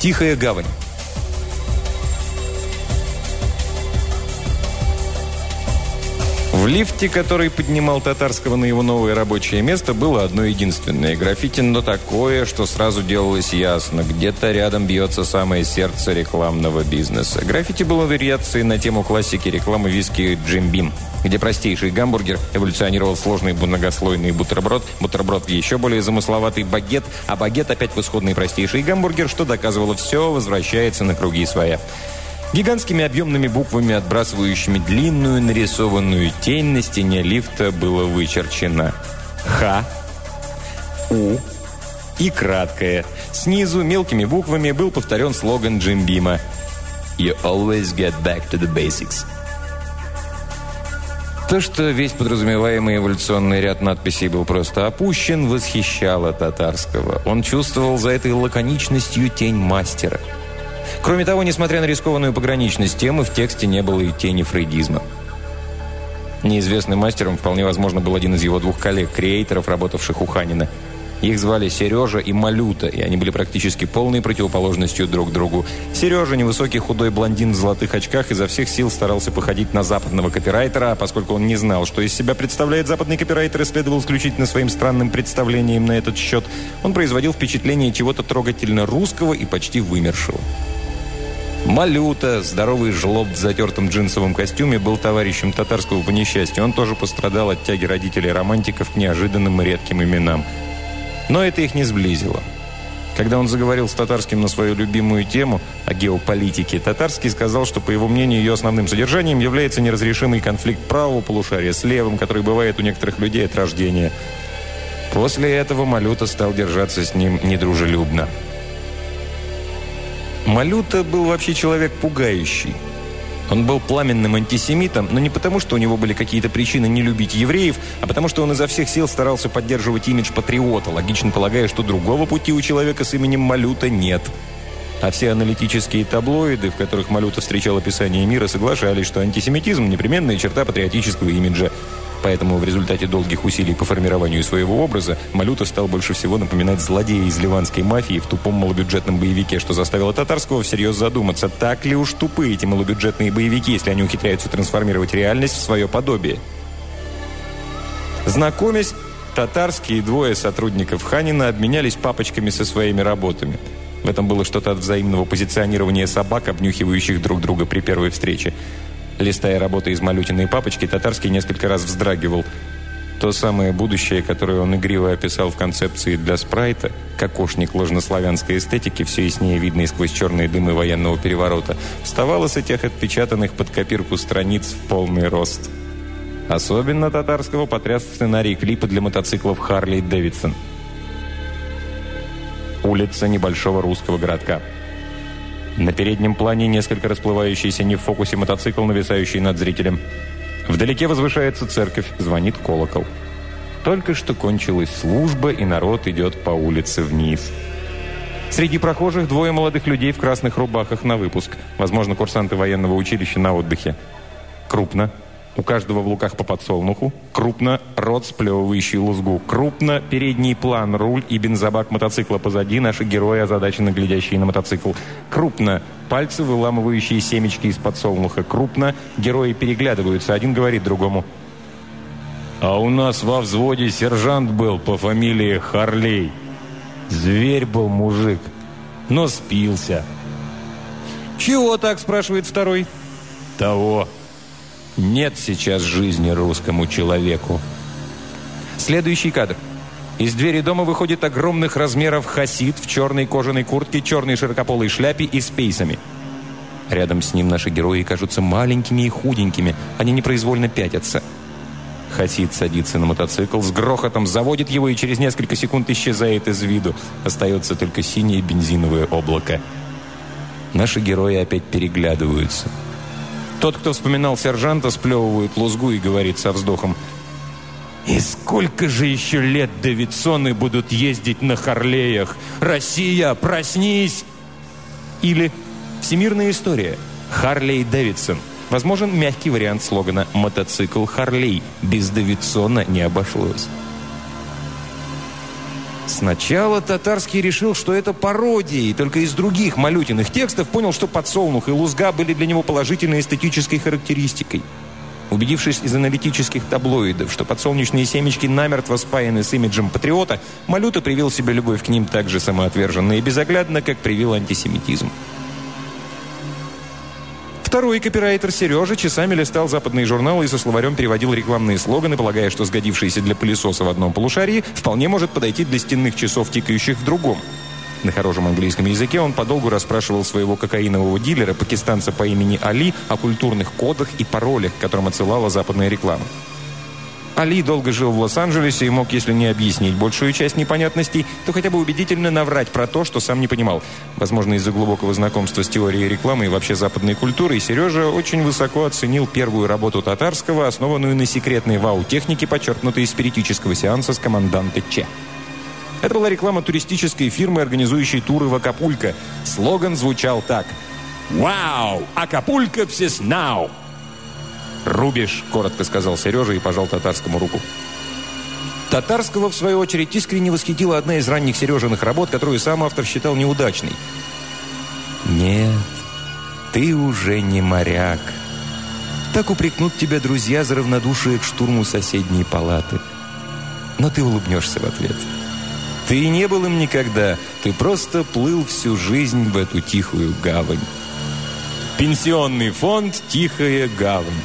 Тихая гавань. В лифте, который поднимал Татарского на его новое рабочее место, было одно единственное граффити, но такое, что сразу делалось ясно. Где-то рядом бьется самое сердце рекламного бизнеса. Граффити было вариацией на тему классики рекламы виски «Джим Бим», где простейший гамбургер эволюционировал в сложный многослойный бутерброд, бутерброд в еще более замысловатый багет, а багет опять в исходный простейший гамбургер, что доказывало все возвращается на круги своя. Гигантскими объемными буквами, отбрасывающими длинную нарисованную тень на стене лифта, было вычерчено «Х», «У» и краткое. Снизу мелкими буквами был повторен слоган Джим Бима «You always get back to the basics». То, что весь подразумеваемый эволюционный ряд надписей был просто опущен, восхищало татарского. Он чувствовал за этой лаконичностью тень мастера – Кроме того, несмотря на рискованную пограничность темы, в тексте не было и тени фрейдизма. Неизвестным мастером вполне возможно был один из его двух коллег-креаторов, работавших у Ханина. Их звали Сережа и Малюта, и они были практически полной противоположностью друг другу. Сережа, невысокий худой блондин в золотых очках, изо всех сил старался походить на западного копирайтера, а поскольку он не знал, что из себя представляет западный копирайтер и следовал исключительно своим странным представлением на этот счет, он производил впечатление чего-то трогательно русского и почти вымершего. Малюта, здоровый жлоб в затертом джинсовом костюме, был товарищем татарского по несчастью. Он тоже пострадал от тяги родителей романтиков к неожиданным и редким именам. Но это их не сблизило. Когда он заговорил с Татарским на свою любимую тему о геополитике, Татарский сказал, что, по его мнению, ее основным содержанием является неразрешимый конфликт правого полушария с левым, который бывает у некоторых людей от рождения. После этого Малюта стал держаться с ним недружелюбно. Малюта был вообще человек пугающий. Он был пламенным антисемитом, но не потому, что у него были какие-то причины не любить евреев, а потому, что он изо всех сил старался поддерживать имидж патриота, логично полагая, что другого пути у человека с именем Малюта нет. А все аналитические таблоиды, в которых Малюта встречал описание мира, соглашались, что антисемитизм – непременная черта патриотического имиджа. Поэтому в результате долгих усилий по формированию своего образа Малюта стал больше всего напоминать злодея из ливанской мафии в тупом малобюджетном боевике, что заставило Татарского всерьез задуматься, так ли уж тупы эти малобюджетные боевики, если они ухитряются трансформировать реальность в свое подобие. Знакомясь, татарские двое сотрудников Ханина обменялись папочками со своими работами. В этом было что-то от взаимного позиционирования собак, обнюхивающих друг друга при первой встрече. Листая работы из малютиной папочки, Татарский несколько раз вздрагивал. То самое будущее, которое он игриво описал в концепции для спрайта, кокошник ложнославянской эстетики, все яснее видный сквозь черные дымы военного переворота, вставало с этих отпечатанных под копирку страниц в полный рост. Особенно Татарского потряс сценарий клипа для мотоциклов «Харли Дэвидсон». Улица небольшого русского городка – на переднем плане несколько расплывающийся не в фокусе мотоцикл, нависающий над зрителем. Вдалеке возвышается церковь, звонит колокол. Только что кончилась служба, и народ идет по улице вниз. Среди прохожих двое молодых людей в красных рубахах на выпуск. Возможно, курсанты военного училища на отдыхе. Крупно, у каждого в луках по подсолнуху. Крупно рот, сплевывающий лузгу. Крупно передний план, руль и бензобак мотоцикла позади. Наши герои, озадаченно глядящие на мотоцикл. Крупно пальцы, выламывающие семечки из подсолнуха. Крупно герои переглядываются. Один говорит другому. А у нас во взводе сержант был по фамилии Харлей. Зверь был мужик, но спился. «Чего так?» – спрашивает второй. «Того». Нет сейчас жизни русскому человеку. Следующий кадр. Из двери дома выходит огромных размеров хасид в черной кожаной куртке, черной широкополой шляпе и с пейсами. Рядом с ним наши герои кажутся маленькими и худенькими. Они непроизвольно пятятся. Хасид садится на мотоцикл, с грохотом заводит его и через несколько секунд исчезает из виду. Остается только синее бензиновое облако. Наши герои опять переглядываются. Тот, кто вспоминал сержанта, сплевывает лузгу и говорит со вздохом. «И сколько же еще лет Давидсоны будут ездить на Харлеях? Россия, проснись!» Или «Всемирная история. Харлей Дэвидсон». Возможен мягкий вариант слогана «Мотоцикл Харлей». Без Давидсона не обошлось. Сначала Татарский решил, что это пародия, и только из других малютиных текстов понял, что подсолнух и лузга были для него положительной эстетической характеристикой. Убедившись из аналитических таблоидов, что подсолнечные семечки намертво спаяны с имиджем патриота, Малюта привил себе любовь к ним так же самоотверженно и безоглядно, как привил антисемитизм. Второй копирайтер Сережа часами листал западные журналы и со словарем переводил рекламные слоганы, полагая, что сгодившийся для пылесоса в одном полушарии вполне может подойти для стенных часов, тикающих в другом. На хорошем английском языке он подолгу расспрашивал своего кокаинового дилера, пакистанца по имени Али, о культурных кодах и паролях, которым отсылала западная реклама. Али долго жил в Лос-Анджелесе и мог, если не объяснить большую часть непонятностей, то хотя бы убедительно наврать про то, что сам не понимал. Возможно, из-за глубокого знакомства с теорией рекламы и вообще западной культурой, Сережа очень высоко оценил первую работу татарского, основанную на секретной вау-технике, подчеркнутой из спиритического сеанса с команданта Че. Это была реклама туристической фирмы, организующей туры в Акапулько. Слоган звучал так. «Вау! Акапулько now!» «Рубишь», — коротко сказал Сережа и пожал татарскому руку. Татарского, в свою очередь, искренне восхитила одна из ранних Сережиных работ, которую сам автор считал неудачной. «Нет, ты уже не моряк. Так упрекнут тебя друзья за равнодушие к штурму соседней палаты. Но ты улыбнешься в ответ. Ты не был им никогда, ты просто плыл всю жизнь в эту тихую гавань». Пенсионный фонд «Тихая гавань».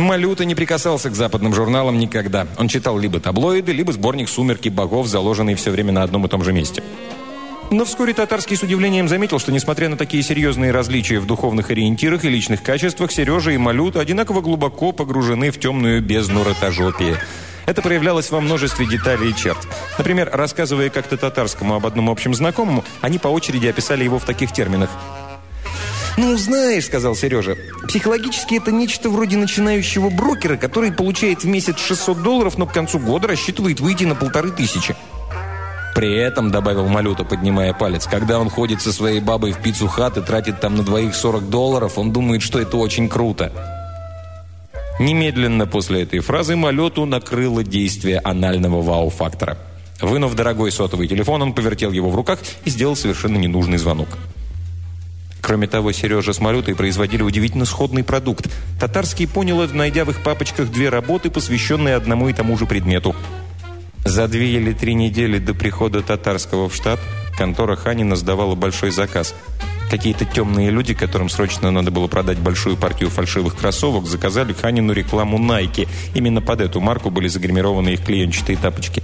Малюта не прикасался к западным журналам никогда. Он читал либо таблоиды, либо сборник «Сумерки богов», заложенный все время на одном и том же месте. Но вскоре Татарский с удивлением заметил, что, несмотря на такие серьезные различия в духовных ориентирах и личных качествах, Сережа и Малюта одинаково глубоко погружены в темную бездну ротожопия. Это проявлялось во множестве деталей и черт. Например, рассказывая как-то татарскому об одном общем знакомому, они по очереди описали его в таких терминах – «Ну, знаешь», — сказал Сережа, «психологически это нечто вроде начинающего брокера, который получает в месяц 600 долларов, но к концу года рассчитывает выйти на полторы тысячи». При этом, добавил Малюта, поднимая палец, когда он ходит со своей бабой в пиццу хат и тратит там на двоих 40 долларов, он думает, что это очень круто. Немедленно после этой фразы Малюту накрыло действие анального вау-фактора. Вынув дорогой сотовый телефон, он повертел его в руках и сделал совершенно ненужный звонок. Кроме того, Сережа с Малютой производили удивительно сходный продукт. Татарский понял это, найдя в их папочках две работы, посвященные одному и тому же предмету. За две или три недели до прихода Татарского в штат контора Ханина сдавала большой заказ. Какие-то темные люди, которым срочно надо было продать большую партию фальшивых кроссовок, заказали Ханину рекламу Nike. Именно под эту марку были загримированы их клеенчатые тапочки.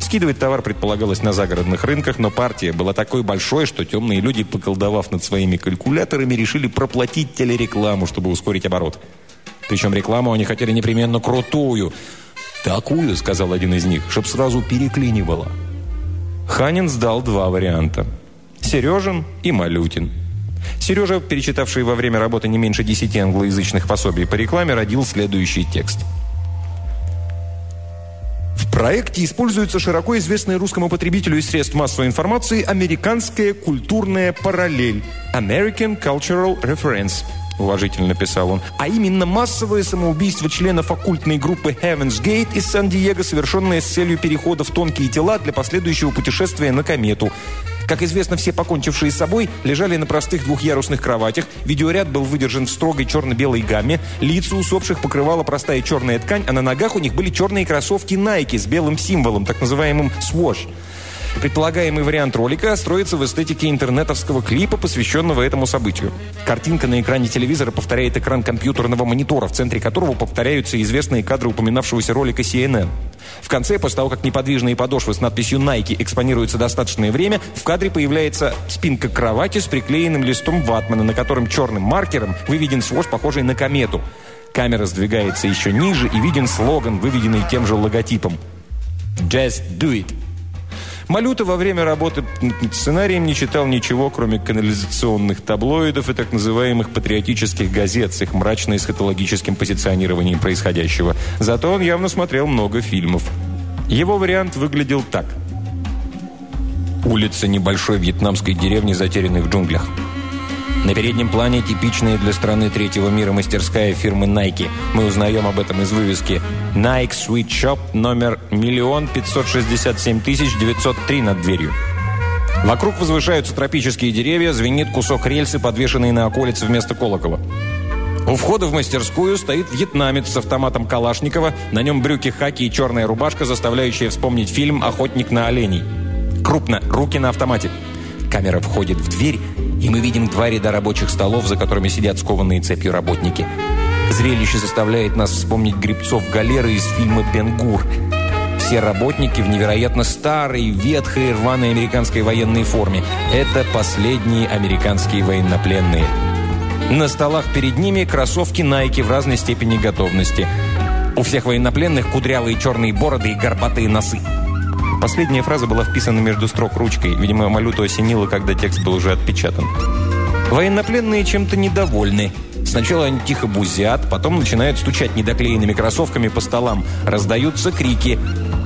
Скидывать товар предполагалось на загородных рынках, но партия была такой большой, что темные люди, поколдовав над своими калькуляторами, решили проплатить телерекламу, чтобы ускорить оборот. Причем рекламу они хотели непременно крутую. «Такую», — сказал один из них, — «чтоб сразу переклинивало». Ханин сдал два варианта. Сережин и Малютин. Сережа, перечитавший во время работы не меньше десяти англоязычных пособий по рекламе, родил следующий текст – в проекте используется широко известная русскому потребителю из средств массовой информации американская культурная параллель – American Cultural Reference – уважительно писал он, а именно массовое самоубийство членов оккультной группы Heaven's Gate из Сан-Диего, совершенное с целью перехода в тонкие тела для последующего путешествия на комету – как известно, все покончившие с собой лежали на простых двухъярусных кроватях, видеоряд был выдержан в строгой черно-белой гамме, лица усопших покрывала простая черная ткань, а на ногах у них были черные кроссовки Nike с белым символом, так называемым «swoosh». Предполагаемый вариант ролика строится в эстетике интернетовского клипа, посвященного этому событию. Картинка на экране телевизора повторяет экран компьютерного монитора, в центре которого повторяются известные кадры упоминавшегося ролика CNN. В конце, после того, как неподвижные подошвы с надписью Nike экспонируются достаточное время, в кадре появляется спинка кровати с приклеенным листом ватмана, на котором черным маркером выведен свож, похожий на комету. Камера сдвигается еще ниже и виден слоган, выведенный тем же логотипом. «Just do it!» Малюта во время работы над сценарием не читал ничего, кроме канализационных таблоидов и так называемых патриотических газет с их мрачно-эсхатологическим позиционированием происходящего. Зато он явно смотрел много фильмов. Его вариант выглядел так. Улица небольшой вьетнамской деревни, затерянной в джунглях. На переднем плане типичная для страны третьего мира мастерская фирмы Nike. Мы узнаем об этом из вывески. Nike Sweet Shop номер 1 567 903 над дверью. Вокруг возвышаются тропические деревья, звенит кусок рельсы, подвешенный на околице вместо колокола. У входа в мастерскую стоит вьетнамец с автоматом Калашникова, на нем брюки хаки и черная рубашка, заставляющая вспомнить фильм «Охотник на оленей». Крупно, руки на автомате. Камера входит в дверь, и мы видим два ряда рабочих столов, за которыми сидят скованные цепью работники. Зрелище заставляет нас вспомнить грибцов галеры из фильма «Бенгур». Все работники в невероятно старой, ветхой, рваной американской военной форме. Это последние американские военнопленные. На столах перед ними кроссовки Nike в разной степени готовности. У всех военнопленных кудрявые черные бороды и горбатые носы. Последняя фраза была вписана между строк ручкой. Видимо, Малюту осенило, когда текст был уже отпечатан. Военнопленные чем-то недовольны. Сначала они тихо бузят, потом начинают стучать недоклеенными кроссовками по столам. Раздаются крики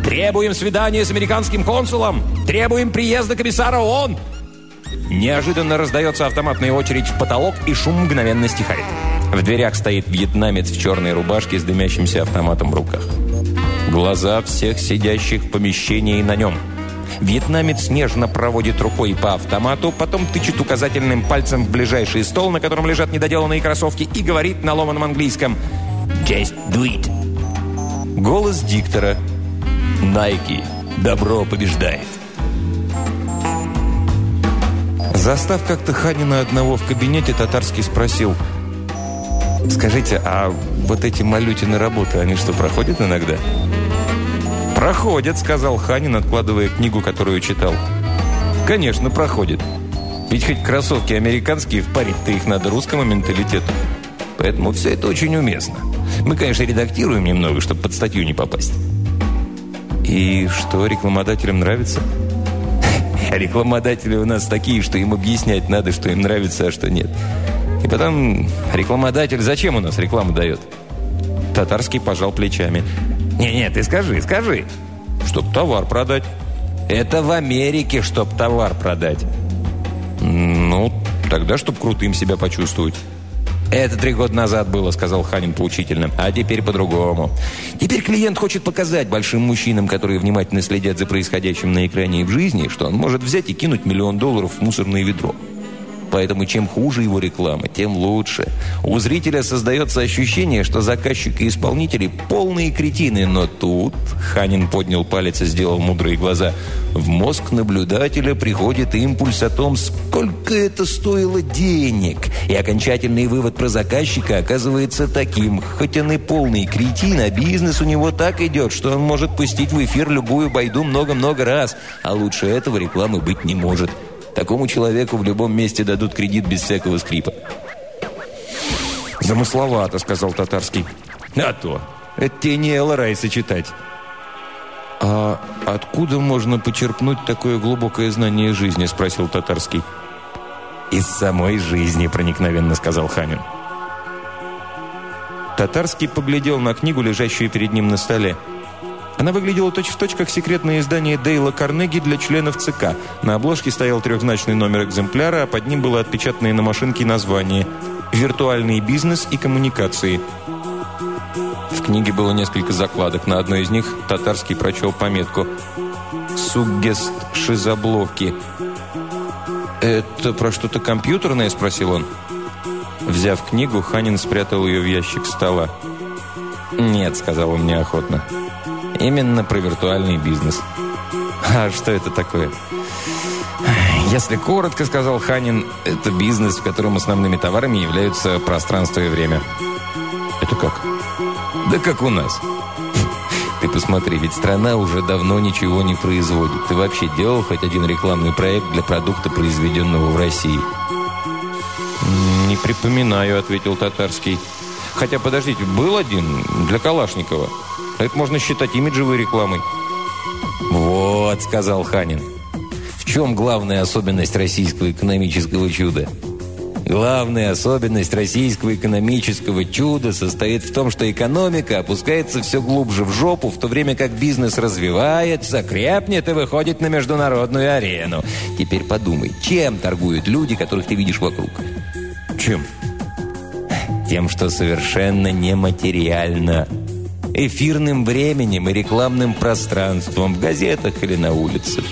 «Требуем свидания с американским консулом! Требуем приезда комиссара ООН!» Неожиданно раздается автоматная очередь в потолок, и шум мгновенно стихает. В дверях стоит вьетнамец в черной рубашке с дымящимся автоматом в руках. Глаза всех сидящих в помещении на нем. Вьетнамец нежно проводит рукой по автомату, потом тычет указательным пальцем в ближайший стол, на котором лежат недоделанные кроссовки, и говорит на ломаном английском «Just do it». Голос диктора – Nike. Добро побеждает. Застав как-то Ханина одного в кабинете, Татарский спросил, «Скажите, а вот эти малютины работы, они что, проходят иногда?» «Проходят», — сказал Ханин, откладывая книгу, которую читал. «Конечно, проходят. Ведь хоть кроссовки американские, впарить-то их надо русскому менталитету. Поэтому все это очень уместно. Мы, конечно, редактируем немного, чтобы под статью не попасть». И что, рекламодателям нравится? Рекламодатели у нас такие, что им объяснять надо, что им нравится, а что нет. И потом, рекламодатель зачем у нас рекламу дает? Татарский пожал плечами. «Не-не, ты скажи, скажи». «Чтоб товар продать». «Это в Америке, чтоб товар продать». «Ну, тогда, чтоб крутым себя почувствовать». «Это три года назад было», — сказал Ханин поучительно. «А теперь по-другому. Теперь клиент хочет показать большим мужчинам, которые внимательно следят за происходящим на экране и в жизни, что он может взять и кинуть миллион долларов в мусорное ведро. Поэтому чем хуже его реклама, тем лучше. У зрителя создается ощущение, что заказчик и исполнители полные кретины, но тут Ханин поднял палец и сделал мудрые глаза. В мозг наблюдателя приходит импульс о том, сколько это стоило денег. И окончательный вывод про заказчика оказывается таким. Хоть он и полный кретин, а бизнес у него так идет, что он может пустить в эфир любую байду много-много раз. А лучше этого рекламы быть не может. Такому человеку в любом месте дадут кредит без всякого скрипа. «Замысловато», — сказал Татарский. «А то! Это тебе не Элла Райса читать». «А откуда можно почерпнуть такое глубокое знание жизни?» — спросил Татарский. «Из самой жизни», — проникновенно сказал Ханин. Татарский поглядел на книгу, лежащую перед ним на столе. Она выглядела точь-в-точь, точь, как секретное издание Дейла Карнеги для членов ЦК. На обложке стоял трехзначный номер экземпляра, а под ним было отпечатанное на машинке название «Виртуальный бизнес и коммуникации». В книге было несколько закладок. На одной из них Татарский прочел пометку «Суггест шизоблоки». «Это про что-то компьютерное?» – спросил он. Взяв книгу, Ханин спрятал ее в ящик стола. «Нет», – сказал он неохотно. Именно про виртуальный бизнес. А что это такое? Если коротко, сказал Ханин, это бизнес, в котором основными товарами являются пространство и время. Это как? Да как у нас. Ты посмотри, ведь страна уже давно ничего не производит. Ты вообще делал хоть один рекламный проект для продукта, произведенного в России? «Не припоминаю», — ответил Татарский. «Хотя, подождите, был один для Калашникова». Это можно считать имиджевой рекламой. «Вот», — сказал Ханин. «В чем главная особенность российского экономического чуда?» Главная особенность российского экономического чуда состоит в том, что экономика опускается все глубже в жопу, в то время как бизнес развивается, крепнет и выходит на международную арену. Теперь подумай, чем торгуют люди, которых ты видишь вокруг? Чем? Тем, что совершенно нематериально. Эфирным временем и рекламным пространством в газетах или на улицах.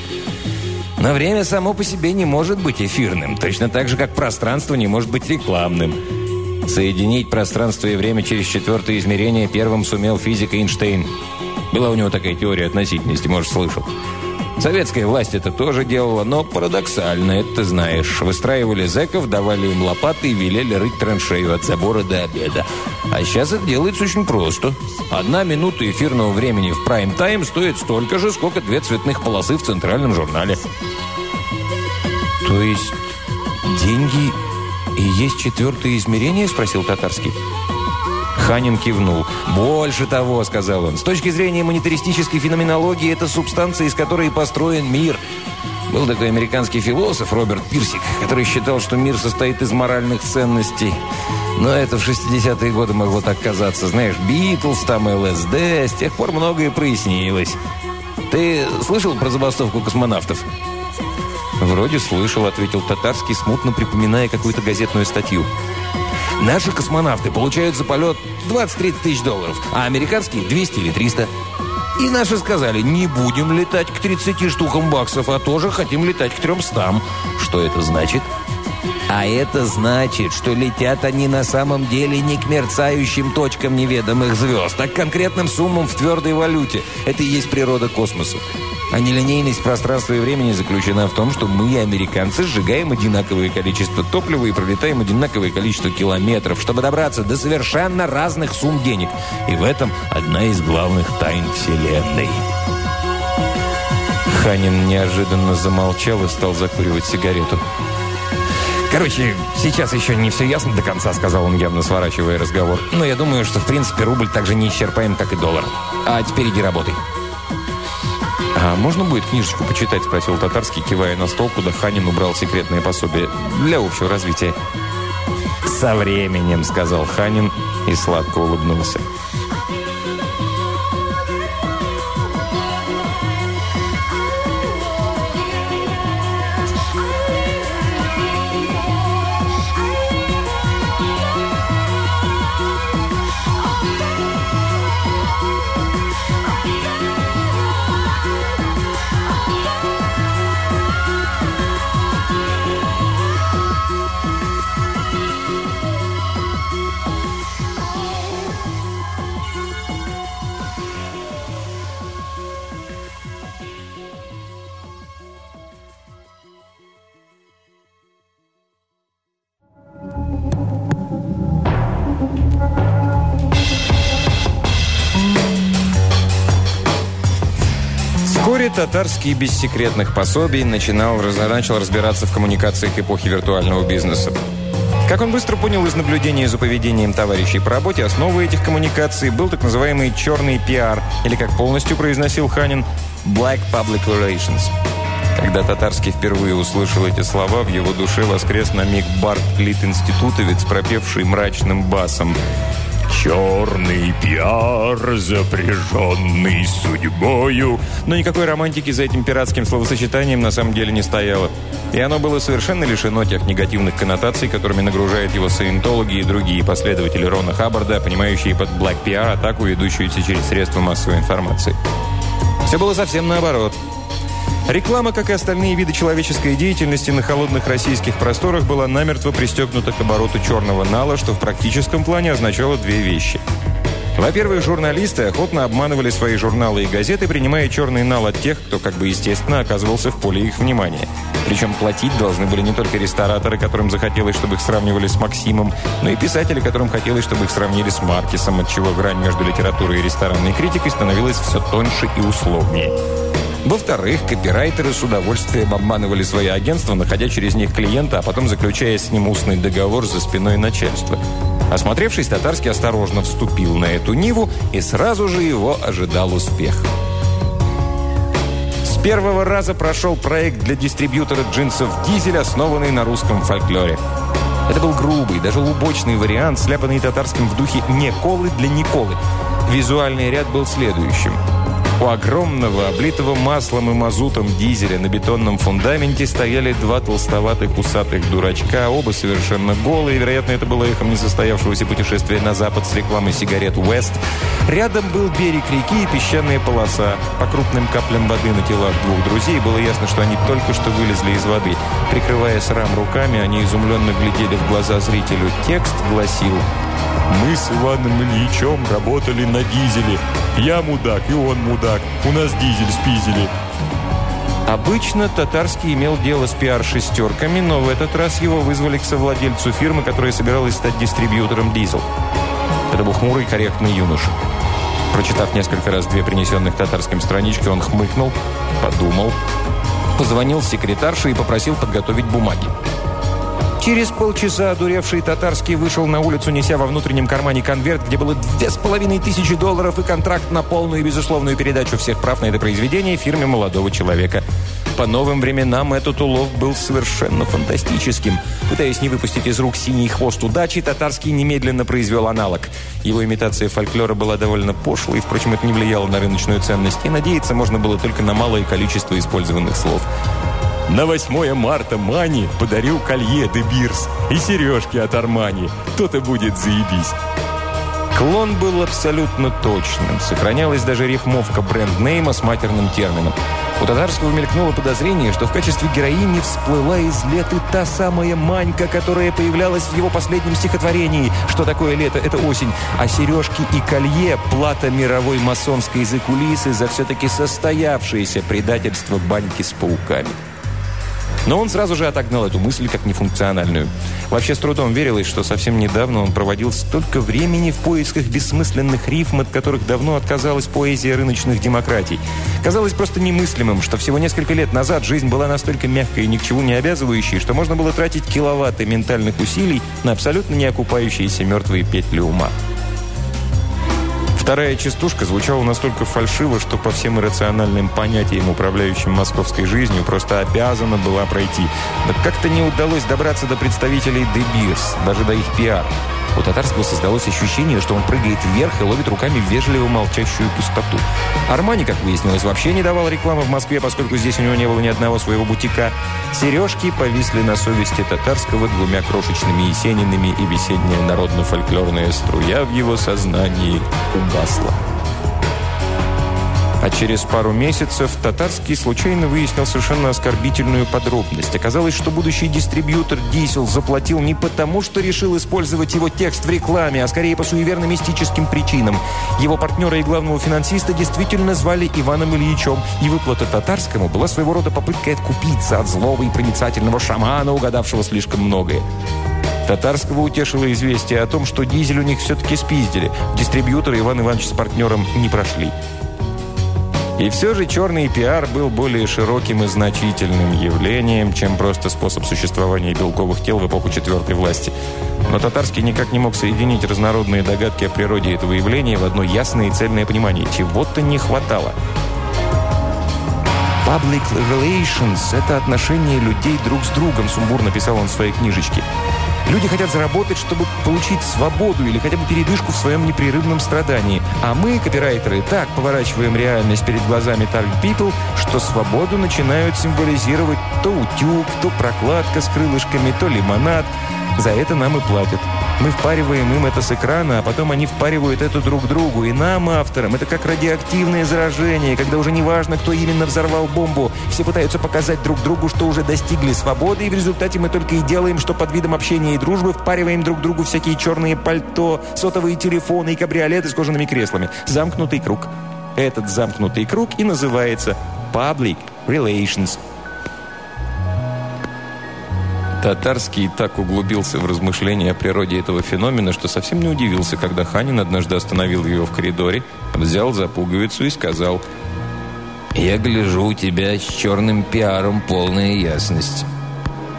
Но время само по себе не может быть эфирным, точно так же, как пространство не может быть рекламным. Соединить пространство и время через четвертое измерение первым сумел физик Эйнштейн. Была у него такая теория относительности, может, слышал. Советская власть это тоже делала, но парадоксально, это знаешь. Выстраивали зэков, давали им лопаты и велели рыть траншею от забора до обеда. А сейчас это делается очень просто. Одна минута эфирного времени в прайм-тайм стоит столько же, сколько две цветных полосы в центральном журнале. То есть деньги и есть четвертое измерение? Спросил Татарский. Ханин кивнул. «Больше того», — сказал он, — «с точки зрения монетаристической феноменологии, это субстанция, из которой построен мир». Был такой американский философ Роберт Пирсик, который считал, что мир состоит из моральных ценностей. Но это в 60-е годы могло так казаться. Знаешь, Битлз, там ЛСД, с тех пор многое прояснилось. Ты слышал про забастовку космонавтов? «Вроде слышал», — ответил Татарский, смутно припоминая какую-то газетную статью. Наши космонавты получают за полет 20-30 тысяч долларов, а американские 200 или 300. И наши сказали, не будем летать к 30 штукам баксов, а тоже хотим летать к 300. Что это значит? А это значит, что летят они на самом деле не к мерцающим точкам неведомых звезд, а к конкретным суммам в твердой валюте. Это и есть природа космоса. А нелинейность пространства и времени заключена в том, что мы, американцы, сжигаем одинаковое количество топлива и пролетаем одинаковое количество километров, чтобы добраться до совершенно разных сумм денег. И в этом одна из главных тайн Вселенной. Ханин неожиданно замолчал и стал закуривать сигарету. «Короче, сейчас еще не все ясно до конца», — сказал он, явно сворачивая разговор. «Но я думаю, что, в принципе, рубль так же неисчерпаем, как и доллар. А теперь иди работай». «А можно будет книжечку почитать?» – спросил Татарский, кивая на стол, куда Ханин убрал секретное пособие для общего развития. «Со временем», – сказал Ханин и сладко улыбнулся. Татарский без секретных пособий начинал, начал разбираться в коммуникациях эпохи виртуального бизнеса. Как он быстро понял из наблюдения за поведением товарищей по работе, основой этих коммуникаций был так называемый «черный пиар», или, как полностью произносил Ханин, «black public relations». Когда Татарский впервые услышал эти слова, в его душе воскрес на миг Барт Лит-институтовец, пропевший мрачным басом – Черный пиар, запряженный судьбою. Но никакой романтики за этим пиратским словосочетанием на самом деле не стояло. И оно было совершенно лишено тех негативных коннотаций, которыми нагружают его саентологи и другие последователи Рона Хаббарда, понимающие под Black PR атаку, ведущуюся через средства массовой информации. Все было совсем наоборот – Реклама, как и остальные виды человеческой деятельности на холодных российских просторах, была намертво пристегнута к обороту черного нала, что в практическом плане означало две вещи. Во-первых, журналисты охотно обманывали свои журналы и газеты, принимая черный нал от тех, кто, как бы естественно, оказывался в поле их внимания. Причем платить должны были не только рестораторы, которым захотелось, чтобы их сравнивали с Максимом, но и писатели, которым хотелось, чтобы их сравнили с Маркисом, отчего грань между литературой и ресторанной критикой становилась все тоньше и условнее. Во-вторых, копирайтеры с удовольствием обманывали свои агентства, находя через них клиента, а потом заключая с ним устный договор за спиной начальства. Осмотревшись, Татарский осторожно вступил на эту ниву, и сразу же его ожидал успех. С первого раза прошел проект для дистрибьютора джинсов «Дизель», основанный на русском фольклоре. Это был грубый, даже лубочный вариант, сляпанный татарским в духе «Николы для Николы». Визуальный ряд был следующим – У огромного, облитого маслом и мазутом дизеля на бетонном фундаменте стояли два толстоватых усатых дурачка, оба совершенно голые, вероятно, это было эхом несостоявшегося путешествия на запад с рекламой сигарет West. Рядом был берег реки и песчаная полоса. По крупным каплям воды на телах двух друзей было ясно, что они только что вылезли из воды. Прикрывая срам руками, они изумленно глядели в глаза зрителю. Текст гласил мы с Иваном Ильичем работали на дизеле. Я мудак, и он мудак. У нас дизель спизили. Обычно Татарский имел дело с пиар-шестерками, но в этот раз его вызвали к совладельцу фирмы, которая собиралась стать дистрибьютором «Дизель». Это был хмурый, корректный юноша. Прочитав несколько раз две принесенных татарским странички, он хмыкнул, подумал, позвонил секретарше и попросил подготовить бумаги. Через полчаса одуревший татарский вышел на улицу, неся во внутреннем кармане конверт, где было две с половиной тысячи долларов и контракт на полную и безусловную передачу всех прав на это произведение фирме молодого человека. По новым временам этот улов был совершенно фантастическим. Пытаясь не выпустить из рук синий хвост удачи, татарский немедленно произвел аналог. Его имитация фольклора была довольно пошлой, впрочем, это не влияло на рыночную ценность, и надеяться можно было только на малое количество использованных слов. На 8 марта Мани подарил колье де Бирс и сережки от Армани. То-то будет заебись. Клон был абсолютно точным. Сохранялась даже рифмовка бренд-нейма с матерным термином. У Татарского мелькнуло подозрение, что в качестве героини всплыла из лета та самая Манька, которая появлялась в его последнем стихотворении. Что такое лето? Это осень. А сережки и колье – плата мировой масонской закулисы за все-таки состоявшееся предательство баньки с пауками. Но он сразу же отогнал эту мысль как нефункциональную. Вообще с трудом верилось, что совсем недавно он проводил столько времени в поисках бессмысленных рифм, от которых давно отказалась поэзия рыночных демократий. Казалось просто немыслимым, что всего несколько лет назад жизнь была настолько мягкой и ни к чему не обязывающей, что можно было тратить киловатты ментальных усилий на абсолютно не окупающиеся мертвые петли ума. Вторая частушка звучала настолько фальшиво, что по всем иррациональным понятиям, управляющим московской жизнью, просто обязана была пройти. Но как-то не удалось добраться до представителей Дебирс, даже до их пиар. У Татарского создалось ощущение, что он прыгает вверх и ловит руками вежливо молчащую пустоту. Армани, как выяснилось, вообще не давал рекламы в Москве, поскольку здесь у него не было ни одного своего бутика. Сережки повисли на совести Татарского двумя крошечными Есениными, и весенняя народно-фольклорная струя в его сознании угасла. А через пару месяцев Татарский случайно выяснил совершенно оскорбительную подробность. Оказалось, что будущий дистрибьютор «Дизель» заплатил не потому, что решил использовать его текст в рекламе, а скорее по суеверно-мистическим причинам. Его партнера и главного финансиста действительно звали Иваном Ильичем, и выплата Татарскому была своего рода попыткой откупиться от злого и проницательного шамана, угадавшего слишком многое. Татарского утешило известие о том, что дизель у них все-таки спиздили. Дистрибьюторы Иван Иванович с партнером не прошли. И все же черный пиар был более широким и значительным явлением, чем просто способ существования белковых тел в эпоху четвертой власти. Но Татарский никак не мог соединить разнородные догадки о природе этого явления в одно ясное и цельное понимание. Чего-то не хватало. «Public relations – это отношение людей друг с другом», сумбурно писал он в своей книжечке. Люди хотят заработать, чтобы получить свободу или хотя бы передышку в своем непрерывном страдании. А мы, копирайтеры, так поворачиваем реальность перед глазами target people, что свободу начинают символизировать то утюг, то прокладка с крылышками, то лимонад. За это нам и платят. Мы впариваем им это с экрана, а потом они впаривают это друг другу. И нам, авторам, это как радиоактивное заражение, когда уже не важно, кто именно взорвал бомбу. Все пытаются показать друг другу, что уже достигли свободы, и в результате мы только и делаем, что под видом общения и дружбы впариваем друг другу всякие черные пальто, сотовые телефоны и кабриолеты с кожаными креслами. Замкнутый круг. Этот замкнутый круг и называется Public Relations – Татарский так углубился в размышления о природе этого феномена, что совсем не удивился, когда Ханин однажды остановил его в коридоре, взял за пуговицу и сказал «Я гляжу, у тебя с черным пиаром полная ясность».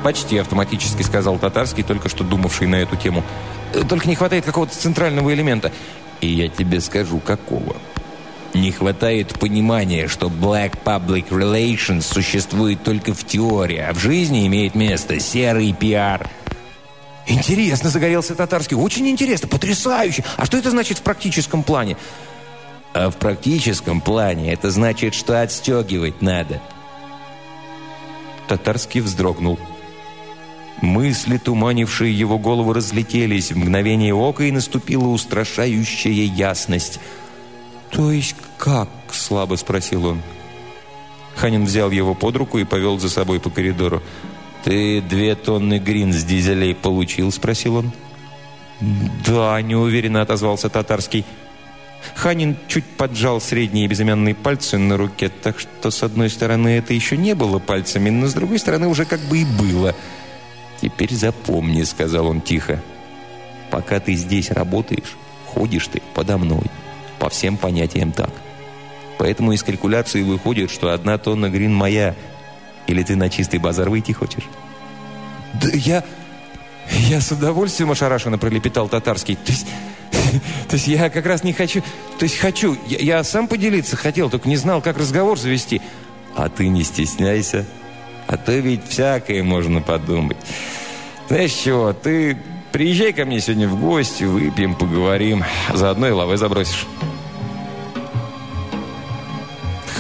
«Почти автоматически», — сказал Татарский, только что думавший на эту тему. «Только не хватает какого-то центрального элемента». «И я тебе скажу, какого». Не хватает понимания, что Black Public Relations существует только в теории, а в жизни имеет место серый пиар. Интересно, загорелся татарский. Очень интересно, потрясающе. А что это значит в практическом плане? А в практическом плане это значит, что отстегивать надо. Татарский вздрогнул. Мысли, туманившие его голову, разлетелись. В мгновение ока и наступила устрашающая ясность. «То есть как?» — слабо спросил он. Ханин взял его под руку и повел за собой по коридору. «Ты две тонны грин с дизелей получил?» — спросил он. «Да», — неуверенно отозвался татарский. Ханин чуть поджал средние безымянные пальцы на руке, так что с одной стороны это еще не было пальцами, но с другой стороны уже как бы и было. «Теперь запомни», — сказал он тихо, — «пока ты здесь работаешь, ходишь ты подо мной, по всем понятиям так. Поэтому из калькуляции выходит, что одна тонна грин моя. Или ты на чистый базар выйти хочешь?» «Да я... я с удовольствием ошарашенно пролепетал татарский. То есть... То есть я как раз не хочу... То есть хочу. Я, я сам поделиться хотел, только не знал, как разговор завести. А ты не стесняйся. А то ведь всякое можно подумать. Знаешь чего, ты приезжай ко мне сегодня в гости, выпьем, поговорим. Заодно и лавы забросишь.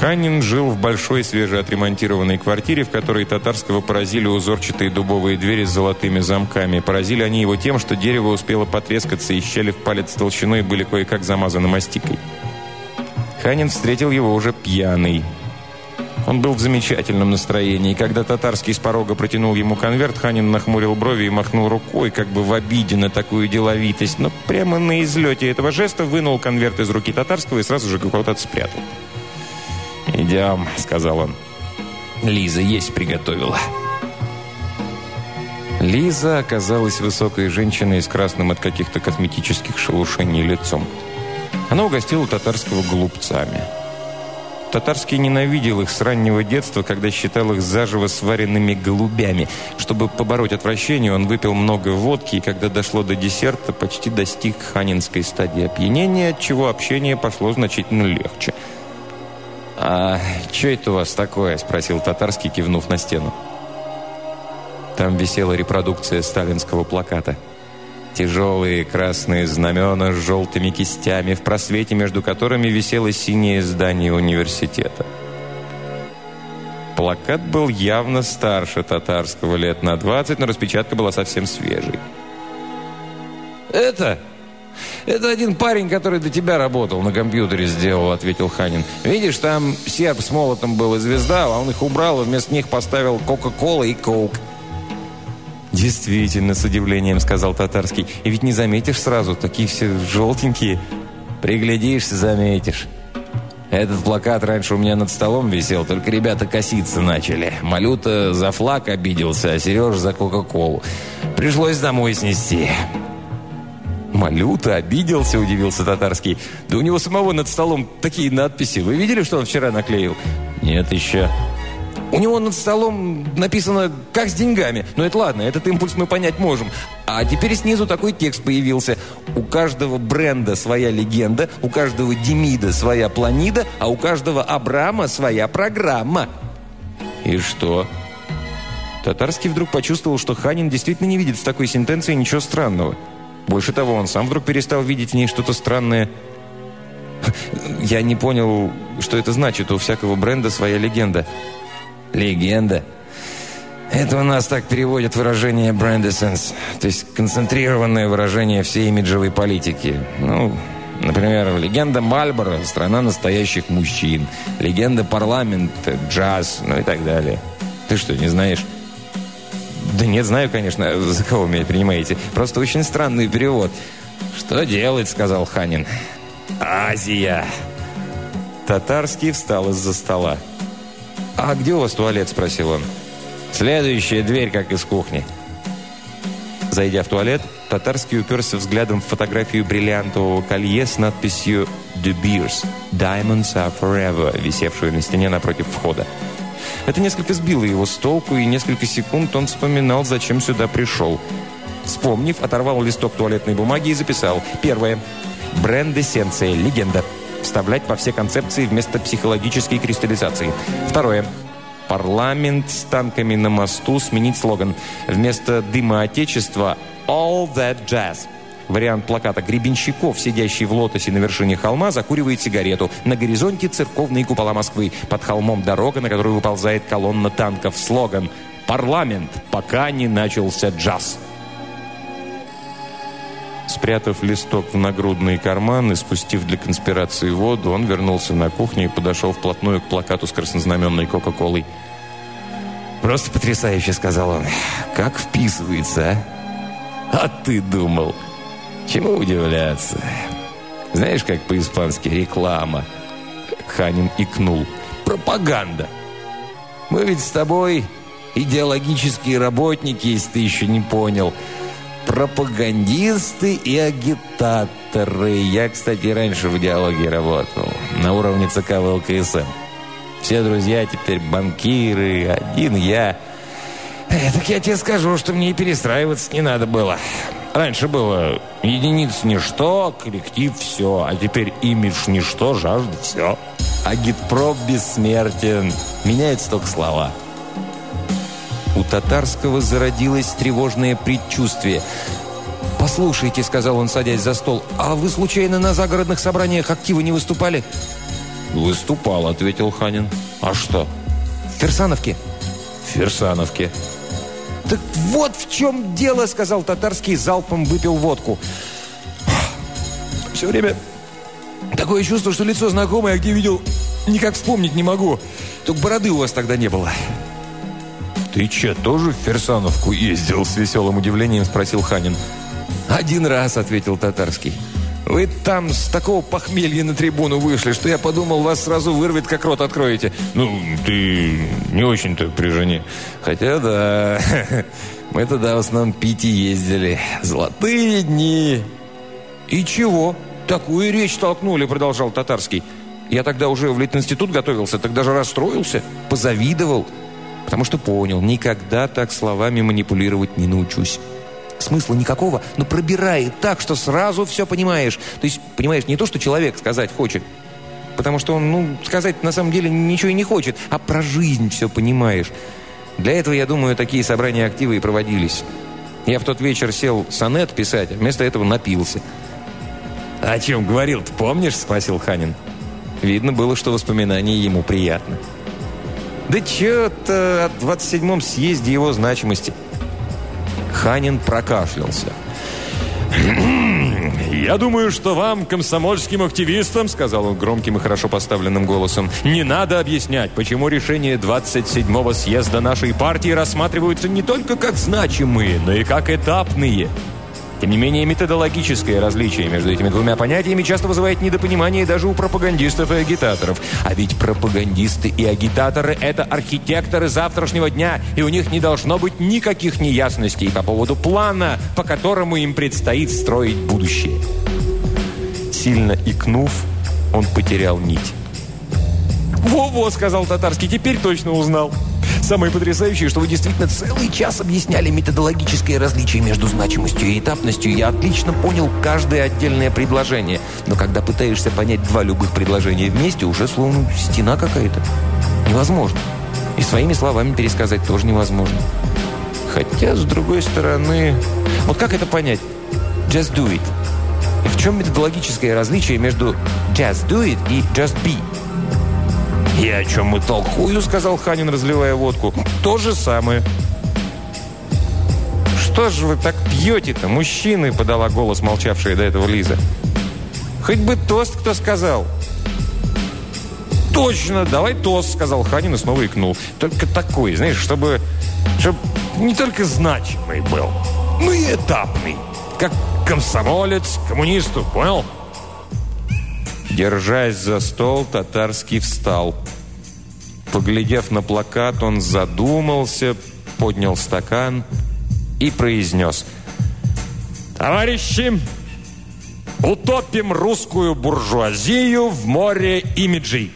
Ханин жил в большой свежеотремонтированной квартире, в которой татарского поразили узорчатые дубовые двери с золотыми замками. Поразили они его тем, что дерево успело потрескаться, и щели в палец толщиной были кое-как замазаны мастикой. Ханин встретил его уже пьяный. Он был в замечательном настроении. Когда татарский с порога протянул ему конверт, Ханин нахмурил брови и махнул рукой, как бы в обиде на такую деловитость. Но прямо на излете этого жеста вынул конверт из руки татарского и сразу же куда-то спрятал. «Идем», — сказал он. «Лиза есть приготовила». Лиза оказалась высокой женщиной с красным от каких-то косметических шелушений лицом. Она угостила татарского голубцами. Татарский ненавидел их с раннего детства, когда считал их заживо сваренными голубями. Чтобы побороть отвращение, он выпил много водки, и когда дошло до десерта, почти достиг ханинской стадии опьянения, от чего общение пошло значительно легче – «А что это у вас такое?» – спросил Татарский, кивнув на стену. Там висела репродукция сталинского плаката. Тяжелые красные знамена с желтыми кистями, в просвете между которыми висело синее здание университета. Плакат был явно старше татарского лет на 20, но распечатка была совсем свежей. «Это «Это один парень, который до тебя работал, на компьютере сделал», — ответил Ханин. «Видишь, там серп с молотом был и звезда, а он их убрал, и вместо них поставил Кока-Кола и Коук». «Действительно», — с удивлением сказал Татарский. «И ведь не заметишь сразу, такие все желтенькие». «Приглядишься, заметишь». Этот плакат раньше у меня над столом висел, только ребята коситься начали. Малюта за флаг обиделся, а Сереж за Кока-Колу. Пришлось домой снести. «Малюта обиделся», — удивился татарский. «Да у него самого над столом такие надписи. Вы видели, что он вчера наклеил?» «Нет еще». У него над столом написано «Как с деньгами». Но это ладно, этот импульс мы понять можем. А теперь снизу такой текст появился. У каждого бренда своя легенда, у каждого Демида своя планида, а у каждого Абрама своя программа. И что? Татарский вдруг почувствовал, что Ханин действительно не видит в такой сентенции ничего странного. Больше того, он сам вдруг перестал видеть в ней что-то странное. Я не понял, что это значит. У всякого бренда своя легенда. Легенда? Это у нас так переводят выражение brand essence, то есть концентрированное выражение всей имиджевой политики. Ну, например, легенда Мальборо – страна настоящих мужчин, легенда парламента, джаз, ну и так далее. Ты что, не знаешь? Да нет, знаю, конечно, за кого меня принимаете. Просто очень странный перевод. «Что делать?» — сказал Ханин. «Азия!» Татарский встал из-за стола. «А где у вас туалет?» — спросил он. «Следующая дверь, как из кухни». Зайдя в туалет, Татарский уперся взглядом в фотографию бриллиантового колье с надписью «De Beers. Diamonds are forever», висевшую на стене напротив входа. Это несколько сбило его с толку, и несколько секунд он вспоминал, зачем сюда пришел. Вспомнив, оторвал листок туалетной бумаги и записал. Первое. Бренд эссенция. Легенда. Вставлять по все концепции вместо психологической кристаллизации. Второе. Парламент с танками на мосту сменить слоган. Вместо «Дыма Отечества» «All that jazz». Вариант плаката «Гребенщиков, сидящий в лотосе на вершине холма, закуривает сигарету. На горизонте церковные купола Москвы. Под холмом дорога, на которую выползает колонна танков. Слоган «Парламент, пока не начался джаз». Спрятав листок в нагрудный карман и спустив для конспирации воду, он вернулся на кухню и подошел вплотную к плакату с краснознаменной Кока-Колой. «Просто потрясающе», — сказал он. «Как вписывается, а? А ты думал? Чему удивляться? Знаешь, как по-испански реклама?» Ханин икнул. «Пропаганда. Мы ведь с тобой идеологические работники, если ты еще не понял» пропагандисты и агитаторы. Я, кстати, раньше в диалоге работал. На уровне ЦК ВЛКСМ. Все друзья теперь банкиры, один я. Э, так я тебе скажу, что мне и перестраиваться не надо было. Раньше было единиц ничто, коллектив все, а теперь имидж ничто, жажда все. Агитпроп бессмертен. Меняются только слова. У Татарского зародилось тревожное предчувствие. «Послушайте», — сказал он, садясь за стол, «а вы, случайно, на загородных собраниях активы не выступали?» «Выступал», — ответил Ханин. «А что?» «В Ферсановке». «В Ферсановке». «Так вот в чем дело», — сказал Татарский, залпом выпил водку. «Все время такое чувство, что лицо знакомое, а где видел, никак вспомнить не могу. Только бороды у вас тогда не было». «Ты че, тоже в Ферсановку ездил?» С веселым удивлением спросил Ханин. «Один раз», — ответил Татарский. «Вы там с такого похмелья на трибуну вышли, что я подумал, вас сразу вырвет, как рот откроете». «Ну, ты не очень-то при жене». «Хотя да, мы тогда в основном пить и ездили. Золотые дни». «И чего? Такую речь толкнули», — продолжал Татарский. «Я тогда уже в Литинститут готовился, тогда же расстроился, позавидовал». Потому что понял, никогда так словами манипулировать не научусь. Смысла никакого, но пробирает так, что сразу все понимаешь. То есть, понимаешь, не то, что человек сказать хочет, потому что он, ну, сказать на самом деле ничего и не хочет, а про жизнь все понимаешь. Для этого, я думаю, такие собрания активы и проводились. Я в тот вечер сел сонет писать, а вместо этого напился. «О чем говорил-то, помнишь?» – спросил Ханин. Видно было, что воспоминание ему приятно. Да что-то от 27-м съезде его значимости. Ханин прокашлялся. «Я думаю, что вам, комсомольским активистам, — сказал он громким и хорошо поставленным голосом, — не надо объяснять, почему решения 27-го съезда нашей партии рассматриваются не только как значимые, но и как этапные. Тем не менее, методологическое различие между этими двумя понятиями часто вызывает недопонимание даже у пропагандистов и агитаторов. А ведь пропагандисты и агитаторы – это архитекторы завтрашнего дня, и у них не должно быть никаких неясностей по поводу плана, по которому им предстоит строить будущее. Сильно икнув, он потерял нить. «Во-во», — сказал Татарский, — «теперь точно узнал». Самое потрясающее, что вы действительно целый час объясняли методологическое различие между значимостью и этапностью. Я отлично понял каждое отдельное предложение. Но когда пытаешься понять два любых предложения вместе, уже словно стена какая-то. Невозможно. И своими словами пересказать тоже невозможно. Хотя, с другой стороны... Вот как это понять? Just do it. И в чем методологическое различие между just do it и just be? «И о чем мы толкую?» — сказал Ханин, разливая водку. «То же самое». «Что же вы так пьете-то, мужчины?» — подала голос молчавшая до этого Лиза. «Хоть бы тост кто сказал». «Точно, давай тост», — сказал Ханин и снова икнул. «Только такой, знаешь, чтобы, чтобы не только значимый был, но и этапный, как комсомолец коммунисту, понял?» Держась за стол, Татарский встал. Поглядев на плакат, он задумался, поднял стакан и произнес. «Товарищи, утопим русскую буржуазию в море имиджей!»